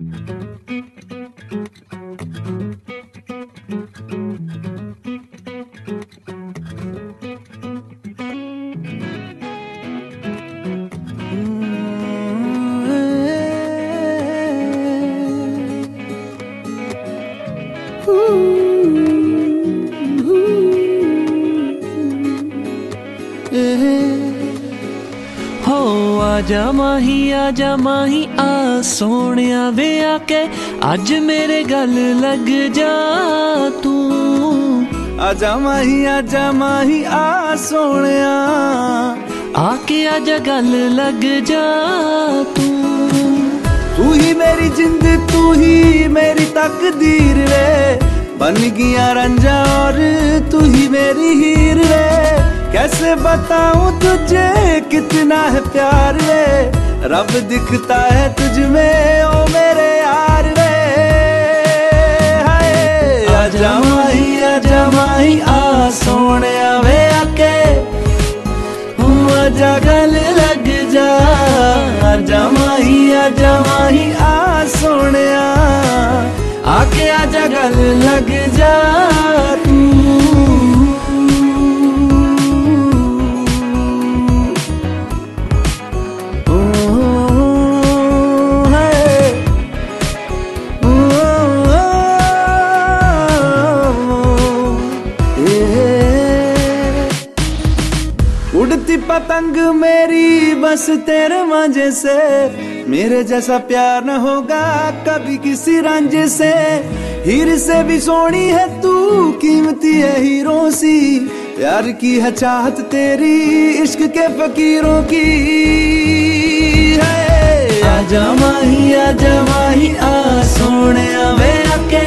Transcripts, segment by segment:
ਹੋ ਆਜਾ ਮਾਹੀ ਆਜਾ ਮਾਹੀ ਆ ਸੋਹਣਿਆ ਵੇ ਆ ਕੇ ਅੱਜ ਮੇਰੇ ਗੱਲ ਲੱਗ ਜਾ ਤੂੰ ਆਜਾ ਮਾਹੀ ਆਜਾ ਮਾਹੀ ਆ ਸੋਹਣਿਆ ਆ ਕੇ ਆਜਾ ਗੱਲ ਲੱਗ ਜਾ ਤੂੰ ਤੂੰ ਹੀ ਮੇਰੀ ਜਿੰਦ ਤੂੰ ਹੀ ਮੇਰੀ ਤਕਦੀਰ ਵੇ बन गया रंजा और तू ही मेरी हीर रे कैसे बताऊँ तुझे कितना है प्यार रे? रब दिखता है तुझ में, ओ मेरे यार रे। आजा माही, आ सोने वे आके। आजा गल लग जा। आजा माही, आ सोने आके आजा गल लग जा। पतंग मेरी, बस तेरे मज़े से। मेरे जैसा प्यार न होगा कभी किसी रंज से। हीर से भी सोनी है तू, कीमती है हीरो सी। प्यार की है चाहत तेरी, इश्क के फकीरों की। है आजा माही आजा माही, आ सोने वे आके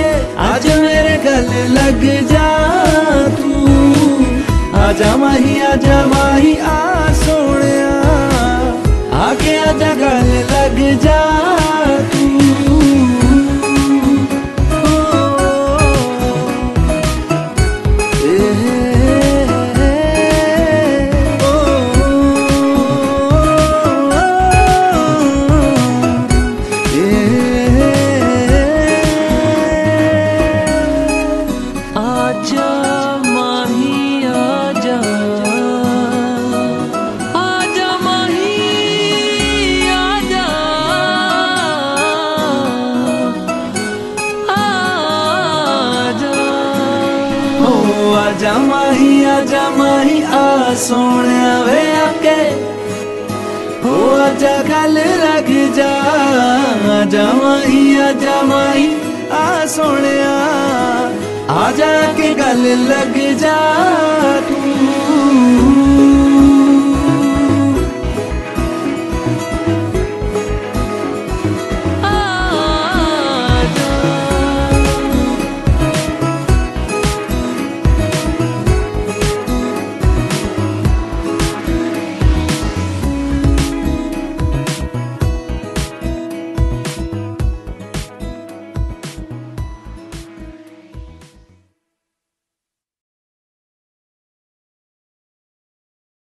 आजा माही आजा माही आ सोने वे आके ओ आजा गल लग जा आजा माही आजा माही आ सोने आजा के गल लग जा